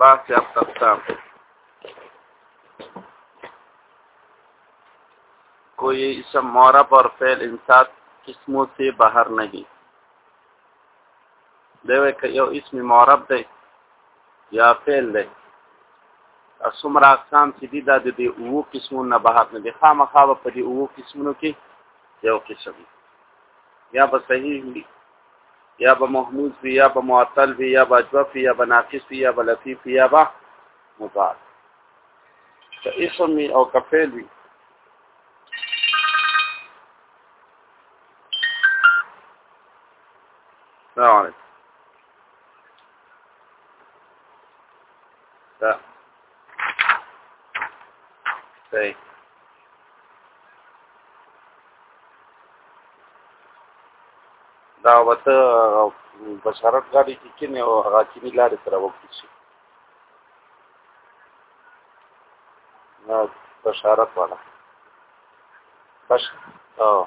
بحث یا تقسام کوئی اسم معرب اور فعل ان سات قسموں سے باہر نہیں دیوے کہ یو اسم معرب دے یا فعل دے اسمرا اقسام چې دي دا د دې اوو قسمو نه بهر نه دي خامخا په دې اوو قسمونو کې یو قسم یا به صحیح یا به محمود وی یا به معطل وی یا به جوف یا به ناقص وی یا به لطیف یا به مضاف که اسم وی او که فعل وی السلام علیکم صحیح دا وته بشارت غاړي کې کینه او هغه چې لارې سره وکړي شي نه بشارت والا بش او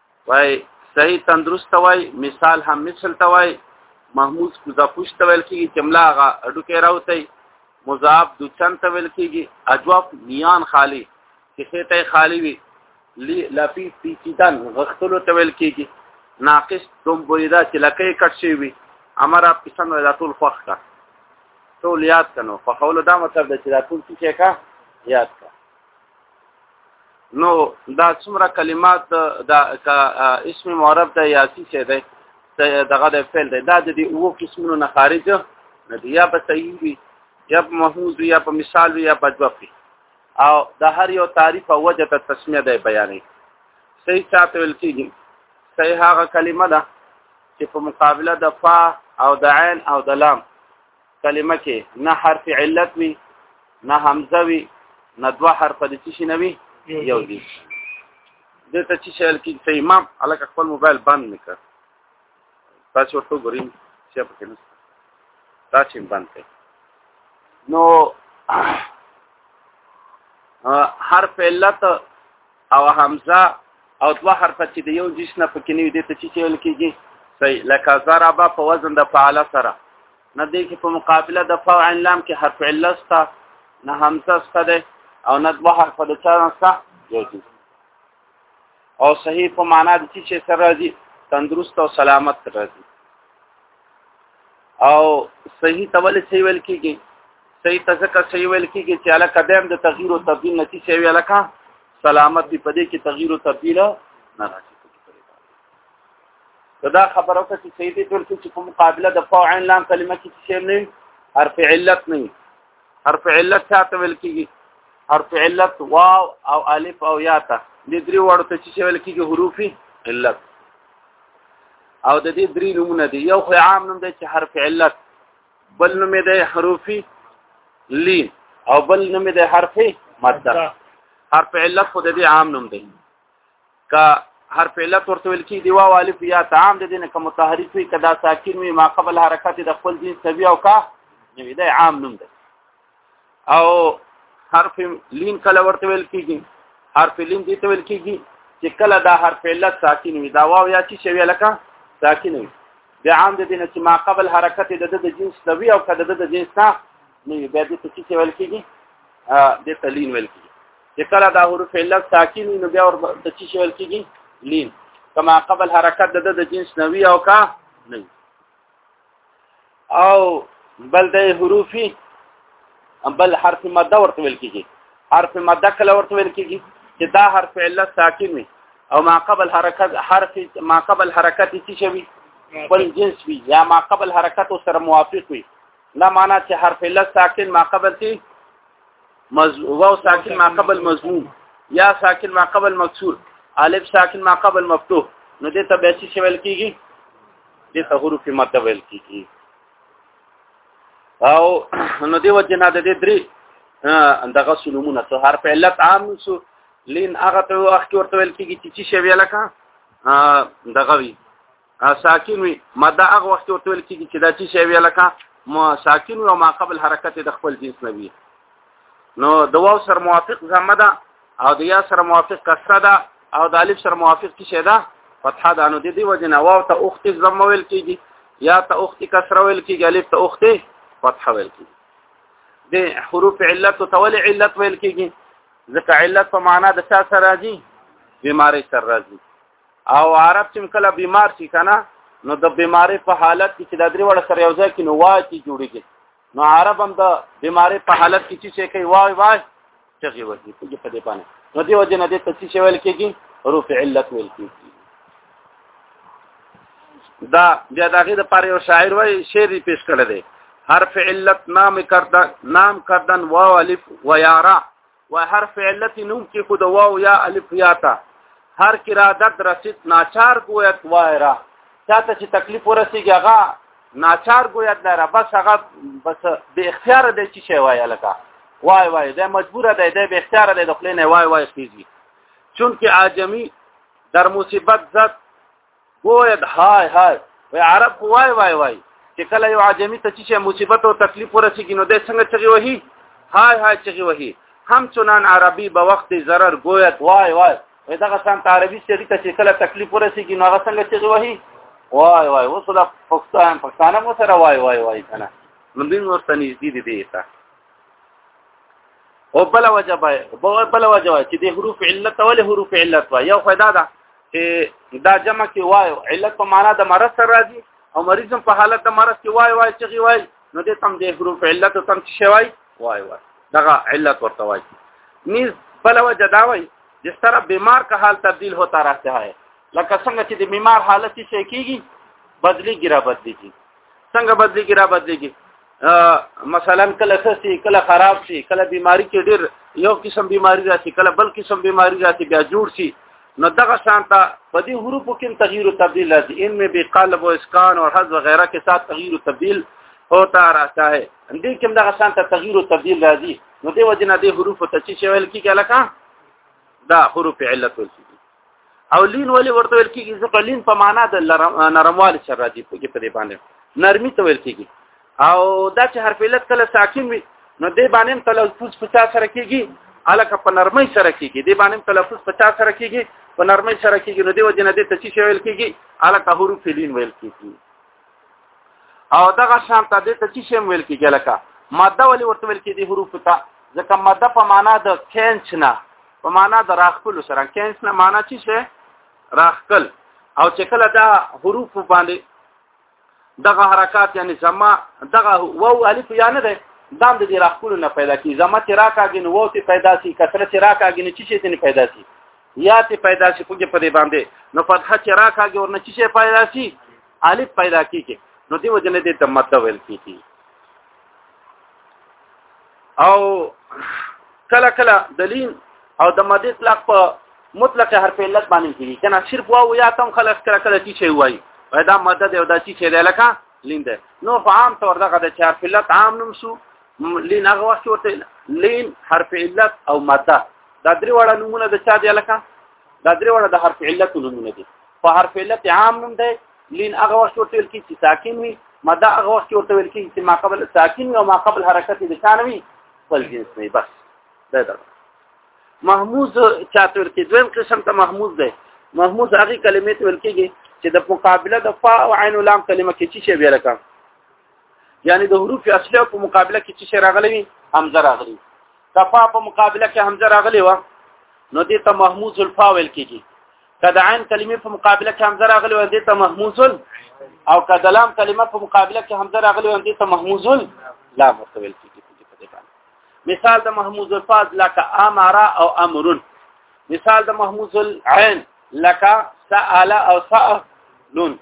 وای صحیح تندرست وای مثال هم مثل ته وای محمود کوزا پوش ته ویل کیږي چې ملا هغه اډو کې راوتی مضاف د چن ته ویل کیږي اجواب میان خالی چې ته خالی وي لفی پیچیدن غختلو ته ویل کیږي ناقص دوم بریدا چې لکه کټ شي وي امر اپ پسند ولا ټول خوخ کا ټول یاد کنو په خولو دا مطلب چې دا ټول څه کا یاد کا نو دا څومره کلمات دا کا اسم معرب ده یا سی څه ده دغه د فعل ده دا د دې وو قسمونو نه خارج نه دی یا په صحیح وي یا په محمود یا په مثال وي یا په جواب او د هر یو تعریف او وجه ته تسمیه ده بیانې صحیح چاته ویل کیږي صحیح هغه کلمه ده چې په مقابله د فا او د عین او د لام کلمه کې نه حرف علت وي نه همزه وي نه دوه حرف د څه شي نه وي یو دي د ته چې شل کې ته امام الکه خپل موبایل بند نکړ تاسو ورته ګورئ چې په کې نه تاسو بند کړئ نو حرف علت او همزه او دوه حرفه چې د یو جس نه پکې نه وي دې ته چې ویل کېږي صحیح لکه ضربه په وزن د فعل سره نه دی کې په مقابله د فاعل لام کې حرف عله سته نه همزه سته ده او نه دوه حرفه د چا سته یو جس او صحیح په معنا د چې سره راځي تندرست او سلامت راځي او صحیح تول څه ویل کېږي صحیح ته ځکه صحیح ویل کېږي چې علاقه به هم د تغییر او تبدیل نتی شي وی علاقه سلامت دی په دې کې تغییر او تبدیل نه راځي دا خبره وکړه چې صحیح دی ټول چې په مقابله د فاع عین لام کلمه کې شی نه حرف علت نه حرف علت څه ویل کېږي حرف علت واو او الف او یا ته د درې وړو ته چې ویل کېږي حروف علت او د دې درې نمونه دي یو خو عام نوم دی چې حرف علت بل نوم دی حروفي لی او بل نوم دی حرفي ماده حرف علت خو د دې عام نوم دی کا حرف علت ورته ویل کی دی واو الف یا تعام د دې نه کوم تحریف وي کدا ساکن وي ما قبل حرکت د خپل دین سوي او کا نو دی عام نوم دی او حرف لین کله ورته ویل کیږي حرف لین دې ته ویل کیږي چې کله دا حرف علت ساکن وي دا واو یا چې شوی لکه ساکن وي د عام د دینه چې ما قبل حرکت د د جنس د وی او کده د جنس نه نه بیا دې ته چې ویل کیږي د تلین ویل کیږي چې کله دا حرف علت ساکن وي نو بیا ور د چې ویل کیږي لین کما قبل حرکت د د جنس نه وی او کا نه او بل د حروفي بل حرف ماده ورته ویل کیږي حرف ماده کله ورته ویل کیږي چې دا حرف علت ساکن وي او ما قبل حرکت حرف ما قبل حرکت څه شوی بل جنس وي یا ما قبل حرکت سره موافق وي دا معنا چې حرف علت ساکن ما قبل تی مز واو ساکن ما قبل مضموم یا ساکن ما قبل مکسور الف ساکن ما قبل مفتوح نو دې ته به څه ویل کیږي دې ته حروف مد ویل کیږي او نو دی وجنا د دې درې دغه سلومونه څو حرف علت عام سو لین هغه ته وخت ورته ویل کیږي چې څه شی ویل کا دغه وی ساکن وی ماده هغه وخت ورته ویل کیږي چې دا څه شی ویل کا ما ساکن او ما قبل حرکت د خپل جنس نبی نو د واو سر موافق زمدا او د یا سره موافق کسره ده او د الف سره موافق کی شه ده فتحه ده نو د دې وجه نه واو ته اخت زم ویل کیږي یا ته اخت کسره ویل کیږي الف ته اخت فتحه ویل کیږي د حروف علت او تول علت ویل کیږي ځکه علت په معنا د څه سره راځي بیماری سره راځي او عرب چې کله بیمار شي کنه نو د بیماری په حالت کې چې د درې وړ سره یو ځای کې نو واتی جوړیږي نو عرب هم د بیماری په حالت کې چې کوي وای وای ټغي وځي په دې په دې باندې نو دی وجه نه دې ته چې ویل کېږي حروف علت ویل کېږي دا بیا د هغې دپاره یو شاعر وایي شعر یې پیش کړی دی حرف علت نام کردن نام کردن واو الف و یارا و حرف علت نوم کې خود واو یا الف یا تا هر کې را درد رسید ناچار گویت وایرا چاته چې تکلیف ورسیږي هغه ناچار گویت لره بس هغه بس به اختیار دی چې شی وای لکه وای وای دا مجبور دی دا به اختیار دی د خپل نه وای وای کیږي چون کې عاجمی در مصیبت زد وید هاي هاي وی عرب خو وای وای وای چې کله یو عجمی ته چې مصیبت او تکلیف ورسیږي نو د څنګه چغي وهي هاي هاي چغي وهي همچنان عربي به وخت zarar گوید وای وای وی دغه سم عربي چې ته چې کله تکلیف ورسیږي نو هغه څنګه چغي وهي وای وای اوس دا پښتون پښتانه مو سره وای وای وای کنه نو دین ورته نږدې دي دی ته او بل وجبه بل وجبه چې د حروف علت ول حروف علت وا یو خدای دا چې دا جمع کې وایو علت په معنا د مرض سره راځي او مریض په حالت د مرض کې وای وای چې وای نو دې تم دې حروف علت تم چې شوی وای وای دغه علت ورته وای نیز بل وجه دا وای جس طرح بیمار کا حال تبدیل ہوتا رہتا ہے لکه څنګه چې د بیمار حالت شي کیږي بدلی ګرا بدلی کی څنګه بدلی کی را بدلی کی مثلا کله خسي کله خراب شي کله بیماری کې ډیر یو قسم بیماری راشي کله بل قسم بیماری راشي بیا جوړ شي نو دغه شانته په دې حروفو کې تغییر او تبديل راځي ان میں بے قلب او اسکان او حذف وغیرہ کے ساتھ تغییر او تبديل ہوتا رہتا ہے دې کې دغه شانته تغییر او تبديل راځي نو دې وجنه دې حروف ته چې ویل کیږي لکه دا حروف علت ویل کیږي او لین ولې ورته ویل کېږي ځکه لین په معنا د نرموالي سره راځي په کې په دې باندې نرمي ته ویل کېږي او دا چې حرف علت کله ساکن وي نو دې باندې هم تلفظ په چا سره کېږي الکه په نرمۍ سره کېږي دې باندې هم تلفظ په چا سره کېږي په نرمۍ سره کېږي نو دې وجه نه دې ته چې ویل کېږي الکه حروف لین ویل کېږي او دغه شان ته د ته چې شم ویل کېږي لکه ماده ولې ورته ویل کېږي حروف ته ځکه ماده په معنا د کینچ نه په معنا د راخکل سره کینچ نه معنا چې شه راخکل او چې کله دا حروف باندې دغه حرکات یعنی زما دغه واو الف یا نه ده دام د دې راخکل نه پیدا کی زما چې راکاګین وو ته پیدا کی کثرت راکاګین چې شه ته پیدا کی یا ته پیدا شي کوګه په دې باندې نو فتحه چې راکاږي ورنه چې شي پیدا شي الف پیدا کیږي نو دی وجنه دې د مد ویل کیږي او کله کله دلیل او د مد اطلاق په مطلق حرف علت باندې کیږي کنه صرف واو یا تم خلق کله کله چې شي وایي دا مدد او دا چې شي لکه لیند نو عام طور دغه د حرف علت عام نوم شو لین هغه وخت ورته لین حرف علت او ماده دا درې وړه نمونه د چا دی لکه دا درې وړه د حرف علت نمونه دي په حرف علت عام نوم دی لین هغه وخت ورته ویل کیږي چې ساکن وي ماده هغه وخت ورته ویل کیږي چې ما قبل ساکن او ما قبل حرکت د شان وي خپل جنس نه بس دا دا محموز چاته ورته دویم قسم ته محموز دی محموز هغه کلمې ته ویل کیږي چې د مقابله د فا او عین لام کلمه کې چې شی ویل کړه یعنی د حروف اصلي په مقابله کې چې راغلي وي همزه راغلي کفا په مقابله کې همزه راغلي و نو دې ته محموز الفا ویل کېږي کدا عین کلمې په مقابله کې همزه راغلي و دې ته محموز او کدا لام کلمه په مقابله کې همزه راغلي و دې ته محموز لام ورته ویل کېږي مثال د محموز الفاظ لکه امر او امرون مثال د محموز العين لکه سأل او سألون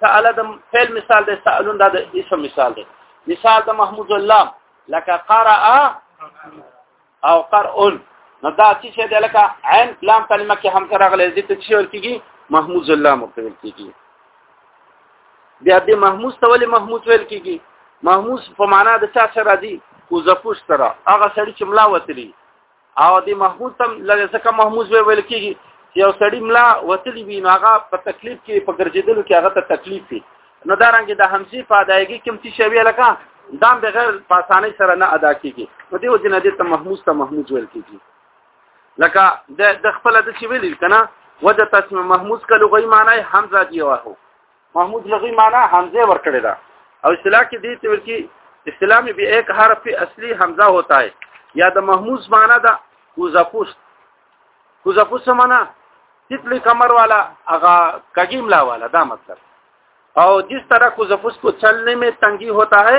سأل د فعل مثال دی سألون دا د اسم مثال دی مثال د محمود الله لك قرأ او قرأ نو دا چې څه دی لکه عین لام کلمه کې هم سره غلې دي ته چې ور کیږي محمود الله مکتوب کیږي بیا دې محمود ته ولې محمود ویل کیږي محمود په معنا د چا سره دی کو زفوش سره هغه سړی چې ملا وتلی او دی محمود تم لږه څه محمود وی ویل کیږي چې یو سړی ملا وتلی وي نو هغه په تکلیف کې په ګرځیدلو کې هغه ته تکلیف وي نو دا رنګ د همزي په ادایګي کوم څه شوی لکه دا بغیر پاسانه سره نه ادا کیږي نو دی وجنه دې ته محمود ته محمود ویل کیږي لکه د خپل د چې ویل کنه وجه تاسو محمود کلو غي معنی حمزه دی واه محمود لغوی معنا حمزه ور کړی دا او اصطلاح کې دې تور کې اصطلاح می به یک حرف اصلي حمزه ہوتا ہے یا د محمود معنا دا کوزفوس کوزفوس معنا تیتلی کمر والا هغه کګیم لا والا دا مطلب او جس طرح کوزفوس کو چلنے میں تنگی ہوتا ہے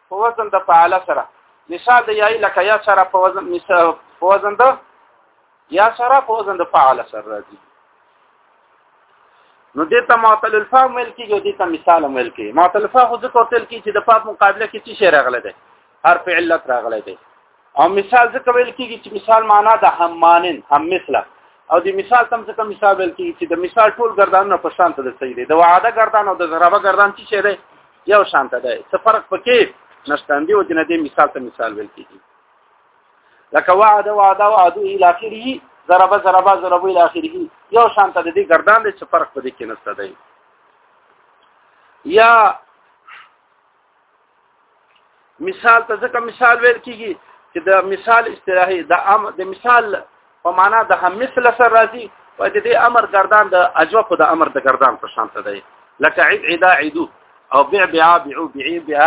په وزن د فعل سره نساء د یای لکه یا سره په وزن نساء په وزن د یا سره په وزن د فعل سره راځي نو دې ته معطل الفاء مل کېږي دې ته مثال مل کېږي معطل الفاء خو ځکه تل کې چې د فاء مقابله کې څه شی راغلی دی حرف علت راغلی دی او مثال ځکه ویل کېږي چې مثال معنا د همانن هم مثله او د مثال تم څه مثال ویل کېږي چې د مثال ټول ګردانونه په شان ته د صحیح دی د وعده ګردان او د ضربه ګردان څه شی دی یو شان ته دی څه فرق پکې نشته دی او جن دې مثال ته مثال ویل کیږي لکه وعده وعده وعده الى اخره ضرب ضرب ضرب الى اخره یو شان ته دی گردان دې څه فرق پدې کې نشته دی یا مثال ته ځکه مثال ویل کیږي چې د مثال اصطلاحي د ام د مثال په معنا د هم مثل سره راځي او د دې امر گردان د اجو په د امر د گردان په شان ته دی لکه عيد عدا عيدو او بيع بيع بيع بيع بيع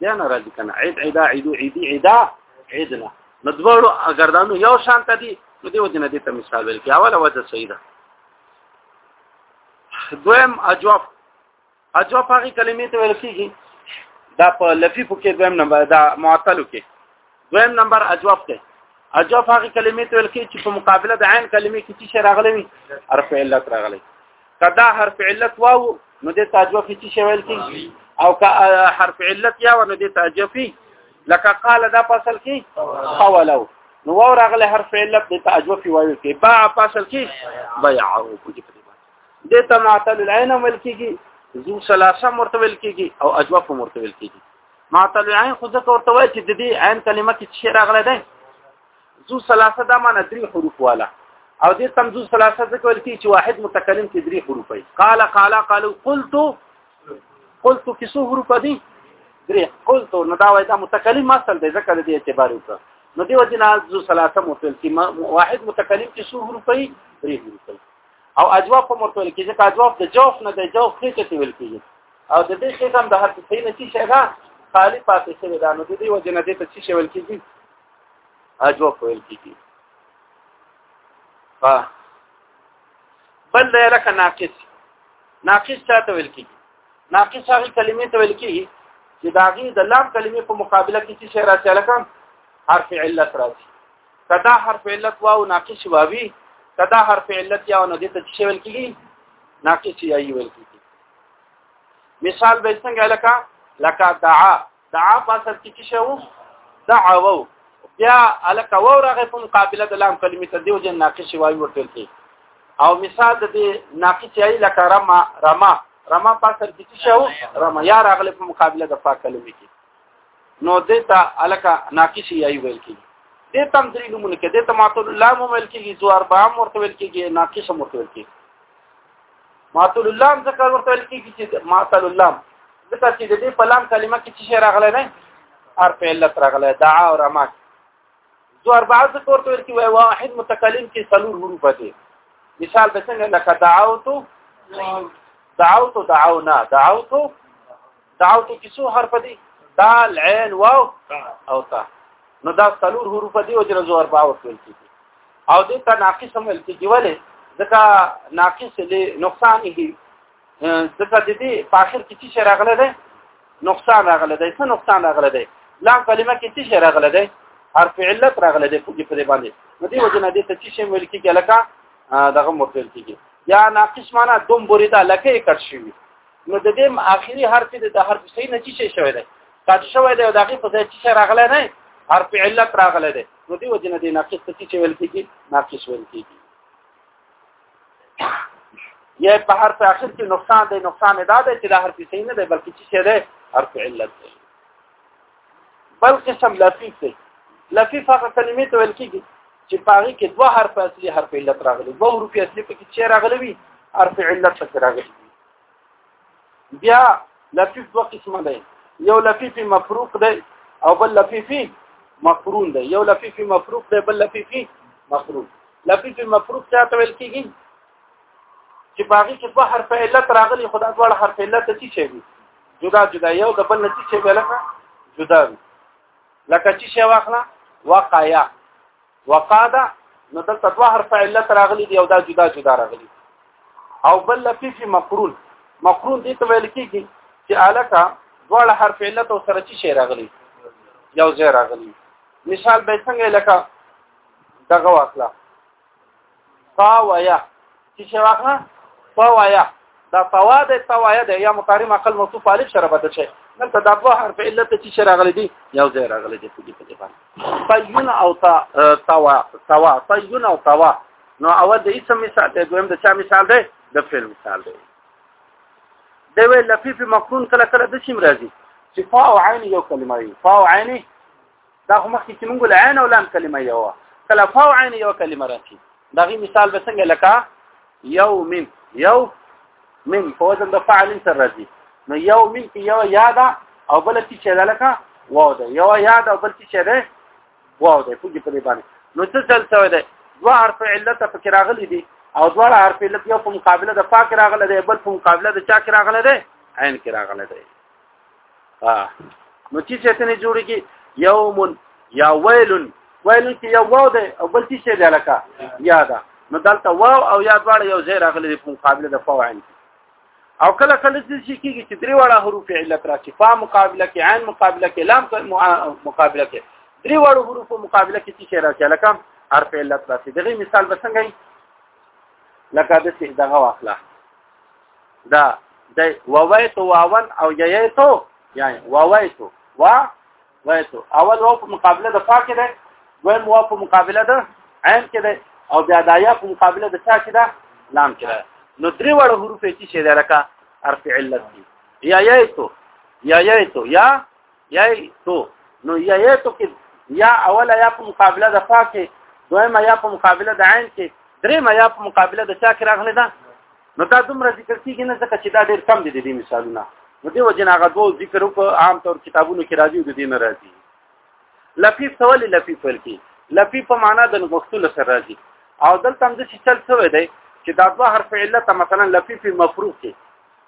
دا نه راځي کنه عيد عدا عيدو عيدي عدا عيدنا نو دوړو گردانو یو شان ته دي نو دې وجنه دې ته مثال ویل کی اوله وجه صحیح ده دویم اجوف اجو پاغي کلمې ته ویل کیږي دا په لفی په کې دویم نمبر دا معطلو کې دویم نمبر اجواب ته اجواب هغه کلمې ته ویل کې چې په مقابله د عین کلمې کې چې راغلي وي حرف علت راغلي کدا حرف علت واو نو د تاجوب کې چې ویل کې او که حرف علت یا نو د تاجوب لکه قال دا فصل کې قولو نو واو راغله حرف علت د تاجوب وایو کې با فصل کې بيعه په دې د تماثل العين ویل کیږي ذو ثلاثه مرتبه ویل کیږي او اجوف مرتبه ویل کیږي معطل العين خو ځکه ورته وایي چې د دې عین کلمه کې څه راغله ده ذو ثلاثه دا معنی درې حروف والا او دې تم ذو ثلاثه ځکه ویل کیږي چې واحد متکلم کې درې حروف وي قال قال قالوا قلت قلت کې څو حروف دي درې قلت نو دا وایي دا متکلم اصل دی ځکه د دې اعتبار وکړه نو دیو جنا ذو ثلاثه متکلم واحد متکلم کې څو حروف وي درې حروف او اجواب په مرتبه کې ځکه اجواب د جوف نه د جوف خېټه ته ویل کېږي او د دې خېټه هم د هر څه نه چې شګه خالی پاتې شوی دا نو د دې وجه نه دې ته چې ویل کېږي اجواب ویل کېږي ها بل دی لکه ناقص ناقص څه ته ویل کېږي ناقص هغه کلمې ته ویل کېږي چې دا غي د لام کلمې په مقابله کې چې شعر راځي لکه حرف علت راځي کدا حرف علت واو ناقص واوی کدا حرف علت یا نو دې ته څه ویل کیږي ناقص یا ویل کیږي مثال به څنګه لکه لکه دعا دعا په اصل کې څه شو دعا وو بیا الک وو راغه په مقابله د لام کلمې ته دیو جن ناقص واوی ورته کې او مثال د دې ناقص یا لکه رما رما رما په اصل کې څه شو رما یا راغله په مقابله د فا کلمې کې نو دته الکه ناقصي یی ویل کی د تم درې نمونه کې د تماتل لام ویل کیږي ذو اربع مرته ویل کیږي ناقص مرته ویل کیږي ماتل اللام ذکر ورته ویل کیږي چې ماتل اللام ځکه چې د دې په لام کلمه کې څه راغلی نه ار په علت راغلی دعا او رمات ذو اربع ذکر ورته ویل کیږي واحد متکلم کې څلور حروف دي مثال د څنګه لکه دعوت دعوت دعونا دعوت دعوت کې څو حرف دي دال عین واو او تا نو دا څلور حروف دي او جره زور باور کوي او دې ته ناقص هم ویل کېږي ولې ځکه ناقص له نقصان هي ځکه د دې په اخر کې چې راغله ده نقصان راغله ده څه نقصان راغله ده لا کلمه کې چې راغله ده حرف علت راغله ده په دې باندې نو دې وجه نه دې ته چې ویل کېږي لکه دغه مرتل کېږي یا ناقص معنا دوم بریدا لکه کټ شي نو د دې اخیری حرف د د حرف صحیح نه چی شوی دی قد شوی دی او دغه په ځای چې راغلی نه حرف علت راغلی دی نو دی وجنه دی ناقص ته چې ویل کیږي ناقص ویل کیږي یا په حرف اخر کې نقصان دی نقصان ادا دی چې د حرف صحیح نه دی بلکې چې شه دی حرف علت دی بل قسم لفیف دی لفیف هغه کلمې ته ویل کیږي چې پاغي کې دوه حرف اصلي حرف علت راغلي دوه حروف اصلي پکې چې راغلي وي حرف علت پکې راغلي بیا لفیف دوه قسمه دی یو لفیف مفروق دی او بل لفیف مقرون دی یو لفیف مفروق دی بل لفیف مقرون لفیف مفروق څه ته ویل کیږي چې باغی کې په حرف علت راغلي خدا ډول حرف علت څه شي جدا جدا یو د بل نتی شي لکه جدا وي لکه چې شي واخلا وقایا وقاده نو دلته دوه حرف علت راغلي دي او دا جدا جدا راغلي او بل لفظ چې مقرون مقرون دې ته ویل کېږي چې الکه دواړه حرف علت او سره چی شي راغلي یو ځای راغلي مثال به څنګه لکه دغه واخله فوایا چې څه واخله فوایا دا فوا د فوایا د یا مقارم عقل موصوف الف سره بدل شي نن ته دا دوه حرف علت چې څه راغلي دي یو ځای راغلي دي په دې په باندې فیون او تا توا توا فیون او توا نو اول د اسم مثال دی دویم د چا مثال دی د فعل مثال دی د وی لفیف مقرون کله کله د شیم راځي چې فا او عین یو کلمه وي فا او عین دا خو مخکې چې موږ له عین او لام کلمه یو کله فاو عین یو کلمه راځي دا غي مثال به څنګه لکه یو من یو من په وزن د فعل سره راځي نو یو من کې یو یاد او بل چې چې لکه واو ده یو یاد او بل چې چې ده واو ده پوجي په دې باندې نو څه چل څه ده دوه حرف علت په کې راغلي دي او دوه حرف علت یو په مقابله د فا کې راغلي دي بل په مقابله د چا کې راغلي دي عین کې راغلي دي ها نو چې څه ته جوړيږي يوم يا ويل ويل کې یو واو ده او بل څه دی لکه یا ده نو دلته واو او یا دواړه یو ځای راغلي په مقابله د فاو عین او کله کله چې کیږي چې درې واړه حروف علت راشي فا مقابله کې عین مقابله کې لام مقابله کې درې واړو حروف مقابله کې څه راځي لکه حرف علت راځي دغه مثال بسنګي لکه د څه دغه واخله دا د وویت واون او ییتو یعنی وویت وا ویت اول وو په مقابله د فا کې ده دویم وو په مقابله د عین کې ده او بیا د یا په مقابله د چا کې ده لام کې ده نو درې وړ حروف چې شه ده لکه حرف علت دي یا ییتو یا ییتو یا یا تو نو یا یا تو کې یا اوله یا په مقابله د فا کې دویمه یا په مقابله د عین کې دریمه یا په مقابله د چا کې راغلی ده نو دا دومره ذکر کیږي نه ځکه چې دا ډېر کم دي د دې مثالونه نو دی وجه نه غدو ذکر وکړو عام طور کتابونو کې راځي د دې نه راځي لفیف سوال لفیف ول کی لفیف په معنا د غختل سره راځي او دلته هم چې چل څه وې دی چې دا دوه حرف علت مثلا لفیف مفروض کې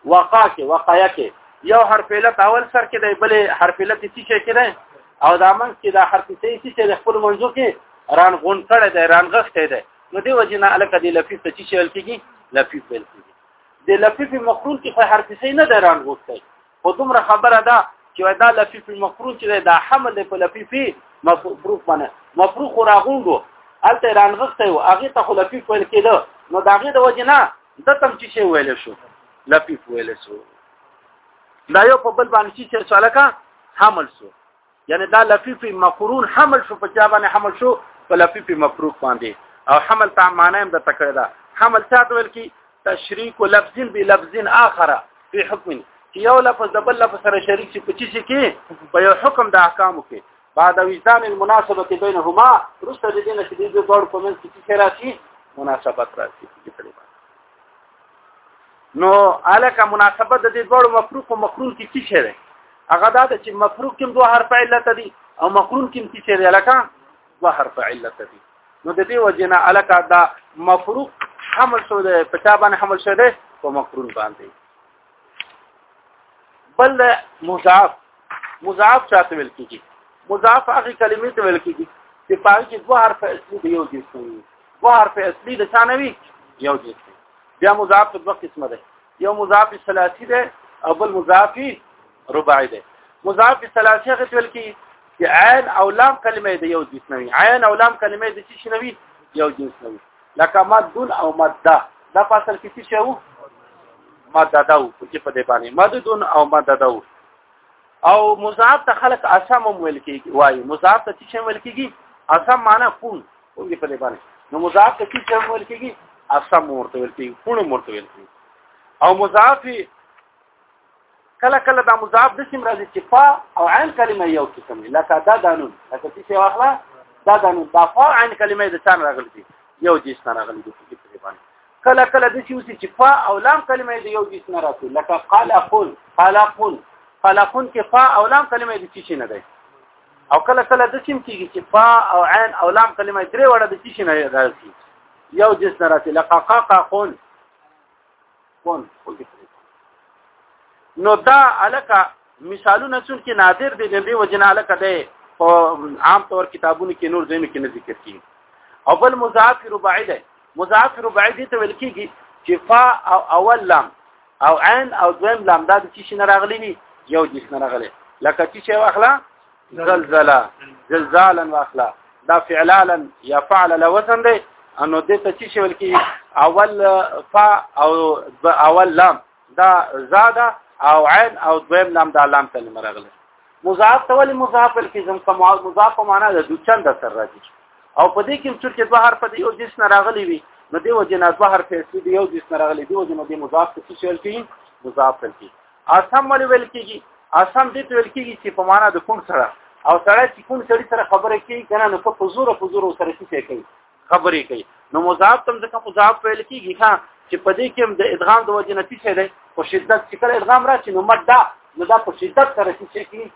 وقا کې وقایا کې یو حرف علت اول سر کې دی بلې حرف علت څه شي کې دی او دا منځ کې دا حرف څه شي چې خپل منځو کې ران غون کړه دی ران غښته دی نو دی وجنه الکه دی لفظ څه شي ول کېږي لفظ بل کېږي د لفظ مخرون کې خو حرف څه نه دی ران غوښته خو دومره خبره ده چې دا لفظ مخرون چې دا حمل په لفظ مفروض باندې مفروض راغوندو الته ران غښته او هغه ته خو لفظ ویل کېده نو دا غي د وجنه د تم چې شی ویل شو لفیف ویل شو دا یو په بل باندې چې سوالکا حمل شو یعنی دا لفیف مقرون حمل شو په چا باندې حمل شو په لفیف مفروق باندې او حمل ته معنی هم د تکړه ده حمل څه ته ویل کی تشریک لفظ به لفظ اخر په حکم یو لفظ د بل لفظ سره شریک شي په چی شي کې په یو حکم د احکام کې بعد وجدان المناسبه بينهما رسته د دینه چې د دوه ډول په منځ کې څه راځي مناسبت راځي نو الکه مناسبت د دې ډول مفروق او مقرون کې څه شي هغه دا چې مفروق کوم دوه حرف علت دي او مقرون کوم څه شي الکه دوه حرف علت دي نو د دې وجنه الکه دا مفروق حمل شو ده په تابان حمل شو ده په مقرون باندې بل مضاف مضاف چاته ویل کیږي مضاف هغه کلمې ته ویل کیږي چې پای کې دوه حرف اصلي دی یو جنس وي دوه حرف اصلي د ثانوي یو جنس بیا مضاف په دوه قسمه ده یو مضاف ثلاثي ده او بل مضاف رباعي ده مضاف ثلاثي هغه ویل کیږي چې عین او لام کلمې د یو جنس نه وي عین او لام کلمې د څه شي نه وي یو جنس نه وي لکه مدون او مده دا په اصل کې څه شو مده دا و چې په دې باندې مدون او مده دا او مضاف ته خلق اسم هم ویل کېږي وایي مضاف ته څه ویل کېږي اسم معنی پون پون په دې باندې نو مضاف ته څه ویل کېږي اسم ورته ویل کېږي پون ورته ویل کېږي او مضاف کله کله دا مضاف د سیم راځي چې فا او عین کلمه یو قسم دي لکه دا دانون لکه چې څه واخله دا دانون دا فا عین کلمه د څان راغلي دي یو جنس نه راغلي دي په دې باندې کله کله د شي چې فا او لام کلمه د یو جنس نه راځي لکه قال اقول قال اقول قال اقول کې فا او لام کلمه د چی نه ده او کله کله د سیم کېږي چې فا او عین او لام کلمه درې وړه د چی نه راځي یو جنس نه راځي لکه قاقا قون کون نو دا الکه مثالونه څنګه نادر دي د دې وجنه الکه دی او عام طور کتابونو کې نور ځینو کې نه ذکر کیږي او بل مضاعف رباعي دی مضاعف رباعي دي ته ویل کیږي چې فا او اول لام او عین او دویم لام دا د چی شنه راغلی وي یو جس نه راغلی لکه چې واخلا زلزله زلزالا واخلا دا فعلالا یا فعل له وزن دی انو د ته چې شول کی اول فا او اول لام دا زاده او عین او دویم لام دا لام کلمه راغله مضاف ته ولې مضاف کې زم کوم مضاف په معنا د دوچند سره راځي او په دې کې چې دوه حرف دی او جس نه راغلي وي نو دی وجه نه دوه حرف دی یو جس نه راغلي دی وجه نه دی مضاف ته شول کی مضاف کی اسم ولې ویل کېږي اسم دې ویل کېږي چې په معنا د کون سره او سره چې کون سړي سره خبره کوي کنه نو په زور په زور سره څه کوي خبرې کوي نو مضاف تم ځکه مضاف ویل کېږي ها چې په دې کې هم د ادغام د وجه نتیجه ده په شدت چې کله ادغام راشي نو مد دا نو دا په شدت سره څه کوي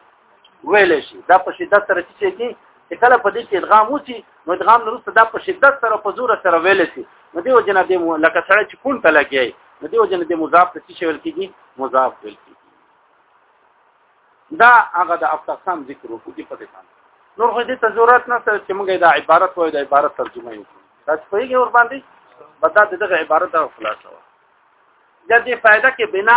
ویل شي دا په شدت سره چې کې چې کله په دې کې ادغام وسی نو ادغام وروسته دا په شدت سره په زور سره ویل شي نو دی وجنه دې لکه سره چې کون ته لګي نو دی وجنه دې مضاف ته څه ویل کیږي مضاف ویل کیږي دا هغه د افتقام ذکر وکړو چې په دې باندې نور خو دې ته ضرورت نه ته چې موږ دا عبارت وایو د عبارت ترجمه یې وکړو دا څه پیږي ور باندې بدا دغه عبارت او خلاصه و د دې فائدہ کې بنا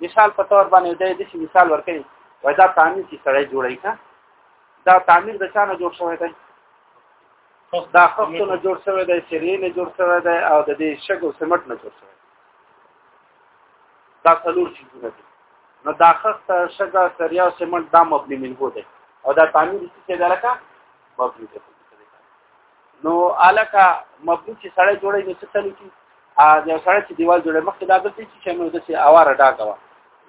مثال په تور باندې د دې مثال ورکړي وای دا تعمیر چې سړی جوړی کا دا تعمیر د چانه جوړ شوی دی دا خښتونه جوړ شوی دی سری نه جوړ شوی دی او د دې شګو سمټ نه جوړ شوی دا څلور چیزونه دي نو دا خښت شګه سری او سمټ دا مبني منه دی او دا تعمیر چې دلته مبني دی نو الکه مبني چې سړی جوړي نو څه تل کی ا د سړی چې دیوال جوړي مخکې دا د څه چې موږ د څه اواره ډاګه و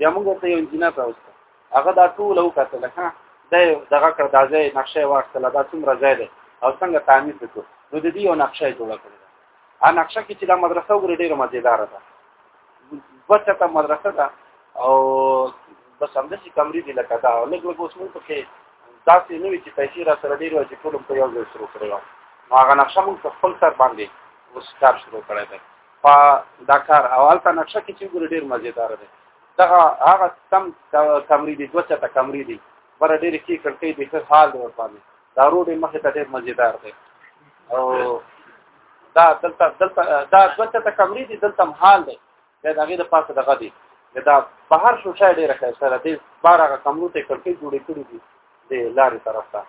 یا موږ ته یو انجینر راوسته هغه دا ټول او کتل ها د دغه کړ دازې نقشه واخته دا څومره ځای دی او څنګه تعمیر وکړو نو د دې یو نقشه جوړه کړل ا نقشه کې چې دا مدرسه وګړي ډیره مزیدار ده وڅته مدرسه ده او بس همداسې کمرې دي لکه دا لږ لږ اوس موږ پکې داسې نه وي چې پیسې را سره ډېرې وای چې ټول په یو ځای شروع کړی وای نو هغه نقشه موږ په خپل سر باندې اوس کار شروع کړی دی په دا کار او هلته نقشه کې چې ګوره ډېر مزېدار دی دغه هغه تم کمرې دي دوه چته کمرې دي بره ډېرې کې کړکۍ دي ښه حال دی ورباندې دا روډ یې مخې ته ډېر مزېدار دی او دا دلته دلته دا دوه چته کمرې دي دلته حال دی دا دغه د پاسه دغه دی دا بهر شو شای ډیره ښه سره دې بار هغه کمرو ته کړکۍ جوړې کړې دي د لارې طرف ته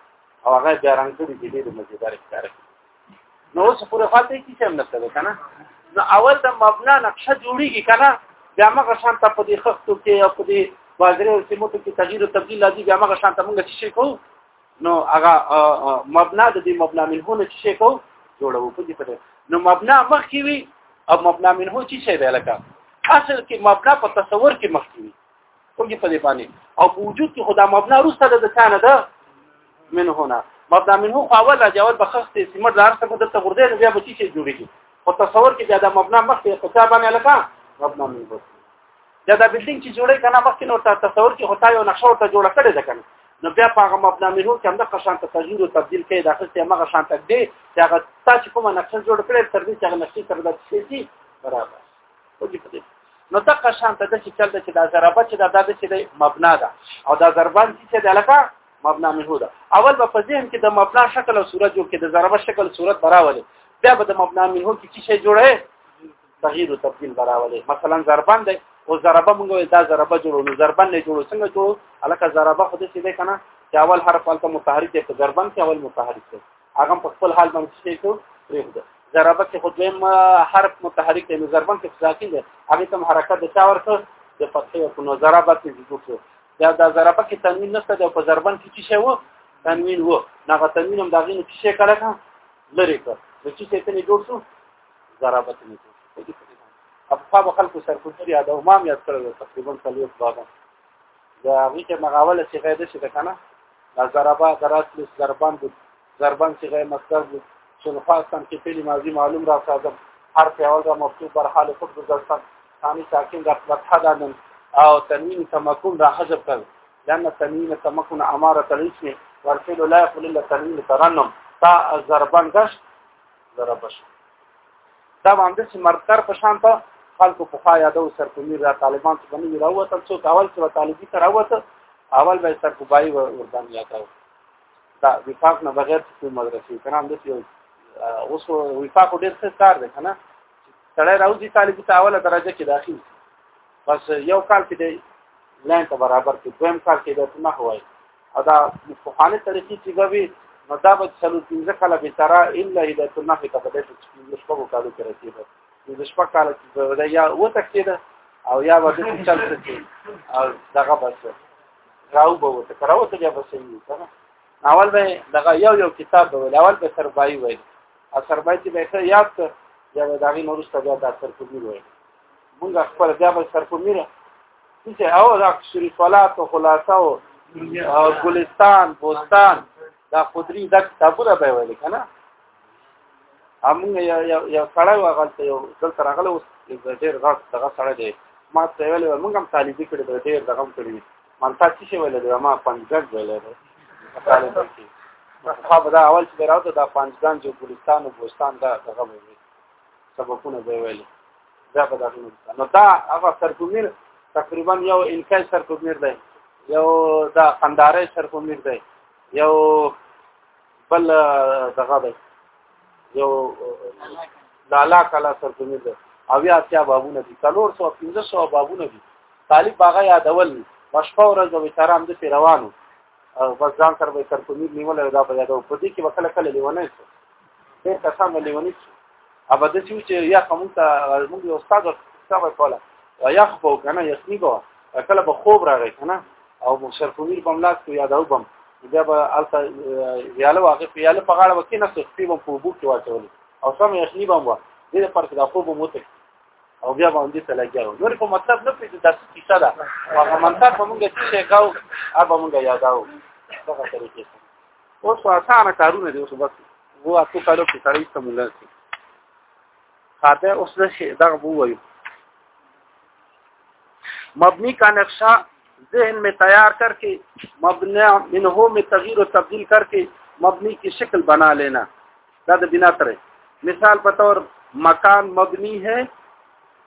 او هغه بیا رنګ کړې دي ډېر مزیدار ښکاري نو اوس پورې خاطر کې څه نه څه کنه نو اول د مبنا نقشه جوړیږي کنه بیا موږ شان ته په دې خښتو کې او په دې بازاري سیمو کې تغییر او تبديل لازم بیا موږ شان ته موږ څه کوو نو هغه مبنا د دې مبنا منه نه شي کو جوړو په دې په نو مبنا مخ کی وی او مبنا منه چې شي دی لکه اصل کې مبنا په تصور کې مخ کی وی کوم په دې باندې او په وجود کې خدا مبنا روسته د ثانه ده من هنا مبدا منه خو اول جواب بخښت سیمه دار څخه د تغردې بیا به شي جوړیږي او تصور کې دا مبنا مخ په حساب باندې لکه مبنا منه دا د بلډینګ چې جوړې کنه مخکې نو تاسو تصور کې هوتا یو نقشه ورته جوړه کړې ده کنه نو بیا په هغه مبنا مینو کې هم د قشان ته تغییر او تبديل کوي د اخر ته مغه شان ته دی چې هغه تاسو کومه نقشه جوړ کړې تر دې چې هغه نقشه تر دې شي برابر او دې پدې نو د قشان ته د چې چل چې د ضربه چې د دادې چې د مبنا ده او د ضربان چې د علاقه مبنا مینو ده اول په ذهن کې د مبنا شکل او صورت جوړ کې د ضربه شکل صورت براولې بیا به د مبنا مینو کې څه جوړه تغییر او تبديل براولي مثلا ضربان دی او ضربه موږ دا ضربه جوړو نو ضربان نه جوړو څنګه جوړو الکه ضربه خو دې څه دی کنه چې اول حرف الکه متحرک دی په ضربان کې اول متحرک دی هغه په خپل حال باندې شي کو پرېږده ضربه کې خو دویم حرف متحرک دی نو ضربان کې ساکن دی هغه تم حرکت د چا ورته د فتحې او نو ضربه کې جوړو دا د ضربه کې تنوین نشته د په ضربان کې څه شی وو تنوین وو هغه تنوین هم دا غینو څه کړه لري کړ نو چې څه ته جوړ شو ضربت نه کوي اب صاحب خلکو سرکوټري اده ما مې یاد کړل تقریبا څلور بابا دا هغه کې مغاوله چې غیده شي ده کنه دا ضربه درات لس ضربان بود ضربان چې غي مصدر بود چې خاصن کې فعل ماضی معلوم را صادم حرف اول را مفتوح بر حال خود گذشتن ثاني ساکن را فتحه دادن او تنوین تمکن را حذف کړ لأن التنوين تمكن أمارة الاسم والفعل لا يقول إلا تنوين ترنم تا ضربان گشت لره بش دا باندې چې مرتر په شان ته خلکو په خوا یادو سر په میر را طالبان څخه نه راوته څو اول چې طالبي تر راوته اول به سر کو بای وردان یادو دا وفاق نه بغیر څه مدرسې کنه هم دې اوس وفاق ډېر څه کار دی کنه سړی راوځي طالبي ته اوله درجه کې داخل بس یو کال کې دی لاین ته برابر کې دویم کال کې د نه هوای دا مفقانه طریقې چې غوي نو دا به څلو پنځه کاله به ترا الا اذا كنا في تبدل چې شپږ کالو کې رسیدل د شپږ کاله چې دا یا و تکید او یا به د چل څه او دغه بس راو به وته کراو ته بیا بس یې کنه اول به دغه یو یو کتاب به ول اول به سربای وای او سربای چې به ښه یاد ته یا به دغه نورسته بیا د سرکومیر وای مونږ خپل بیا به سرکومیر چې او دا شری صلات او خلاصه او ګلستان بوستان دا خدري د کتابونه به ویل کنه همون یو یو یو سړی وغلته یو دلته راغله اوس ډېر غټ دغه سړی دی ما ته ویل موږ هم طالبي کړی دی ډېر دغه کړی من تا څه شي ویل دی ما پنځګ ویل دی طالب کې خو دا اول چې راوته دا پنځګان جو ګلستان او بوستان دا دغه ویل سبقونه به ویل دا به دا نو دا هغه سرکومیر تقریبا یو انکای سرکومیر دی یو دا قندارې سرکومیر دی یو بل دغه دی یو لالا کلا سرکومیر دی او یا اتیا بابونه دي څلور سو پنځه سو بابونه دي طالب باغه یادول مشپه ورځ به ترام د روانو او بس ځان سره به سرکومیر نیول دا په یادو په دې کې وکړه کله لیونه ډېر کسان باندې ونی اوبه د چې چې یا کوم ته موږ یو استاد څه کوله یا خو کنه یخنی کو کله به خوب راغی کنه او مشر کومیر بم لاس کو یادو بم بیا به الته یاله واقع پیاله په غاړه وکینه څه په بو بو کې واچول او سم یخنی بم و دې پر کې دا خوب مو ته او بیا باندې ته لګیاو نور په مطلب نه پیږي دا څه کیسه ده هغه منطق به مونږ چې کاو هغه مونږ یاداو څنګه طریقې اوس اسانه کارونه دي اوس بس وو اته کالو کې سړی ته مولا شي خاطر اوس د شي دغه بو وایو مبني کا نقشہ ذہن میں تیار کر کے مبنی منہو میں تغییر و تبدیل کر کے مبنی کی شکل بنا لینا دا د بنا ترے مثال په تور مکان مبنی ہے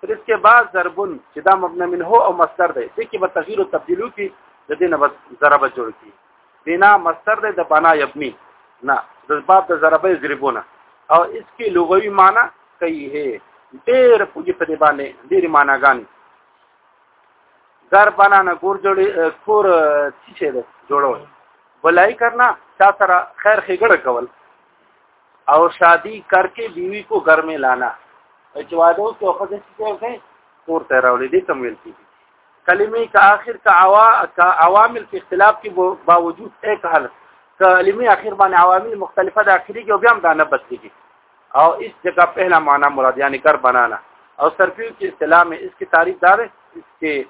پر اس کې بعد ضربن چې دا مبني منه او مصدر دی دې کې به تغییر او تبدیل وکړي د دې نه بس ضرب جوړ کی بنا مصدر دی د بنا یبنی نه د باب د ضربه ضربونه او اس کی لغوي معنی کوي هي ډېر پوجي په دې باندې ډېر معناګان در بنا نه ګور جوړي کور چې شه جوړول بلای کرنا چا سره خیر خېګړه کول او شادی کر کې بیوی کو گھر میں لانا چې واده او کې خو دې څه کوي کور ته راولې دې تم ویل کیږي کلمې کا اخر کا عوا کا عوامل په اختلاف کې باوجود ایک حل کلمې اخر باندې عوامل مختلفه د اخري کې بیا هم دا نه بدلېږي او اس جگہ پہلا معنی مراد یعنی کر بنانا او سرفیو کی اصطلاح میں اس کی تعریف دار ہے کې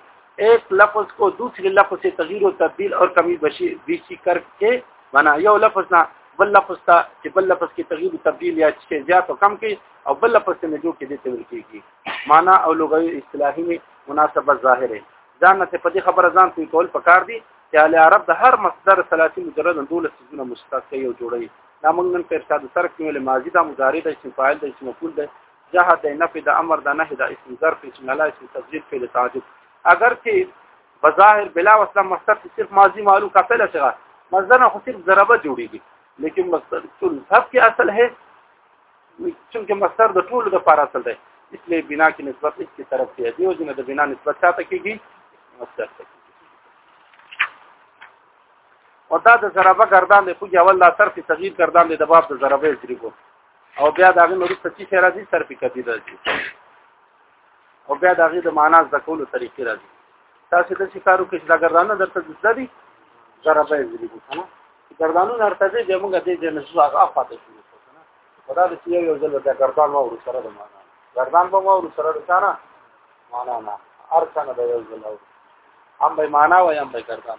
ایک لفظ کو دوسرے لفظ سے تغییر و تبدیل اور کمی بشی بیچی کر کے بنا یو لفظ نه بل لفظ ته چې بل لفظ کې تغییر او تبديل یا چې زیات او کم کې او بل لفظ ته جو کې دې ته ویل کېږي معنا او لغوي اصطلاحي می مناسبت ظاهر ہے ځان ته په دې خبره ځان ته کول پکار دي چې علي عرب د هر مصدر ثلاثي مجرد دول سيزونه مشتق کوي او جوړي دا موږ نن په ارشاد سره کې ول ماضي دا مضارع د اسم فاعل د اسم مفعول د جهت دی نفي د امر د نهي د اسم ظرف اسم لا اسم تفضیل فعل تعجب اگر چې بظاهر بلا وسلم مصدر صرف ماضی معلوم کا پہلا صيغه مصدر نه خو صرف ضربه جوړيږي لیکن مصدر ټول سب کې اصل ہے چونکه مصدر د ټول د پر اصل دی اسلیے بنا کی نسبت اس کی طرف سے دیو جن د بنا نسبت چاته کیږي مصدر ته او دا د ضربه گردان دی خو اول لا طرف صغیر گردان دی د باب د ضربه ضربو او بیا دا غي نور څه چې راځي سر په کدي راځي او بیا دا غي د معنا د کولو طریقې راځي تاسو د شکارو کې دا ګردانه درته زده دي ضربه یې دي کنه ګردانو نرته دې د موږ دې د نسو هغه افاته شي کنه خدا دې یو یو ځل د ګردان ما ور سره د معنا ګردان به ما ور سره د کنه معنا نه هر کنه به یو ځل او هم به معنا وای هم به ګردان